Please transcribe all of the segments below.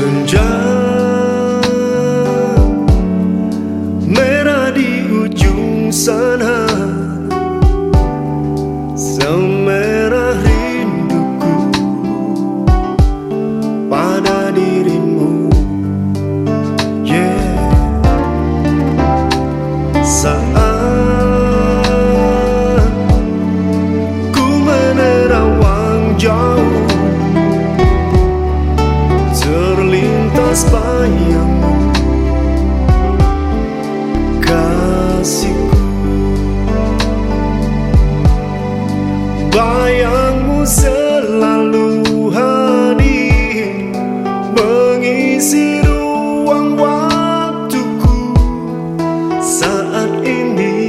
senja. Merah di ujung sana. Selalu hadir Mengisi ruang waktuku saat ini.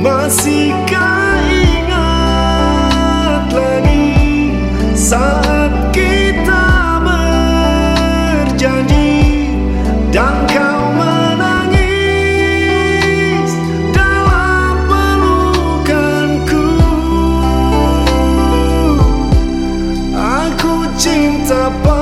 Masihkah ingat lagi saat up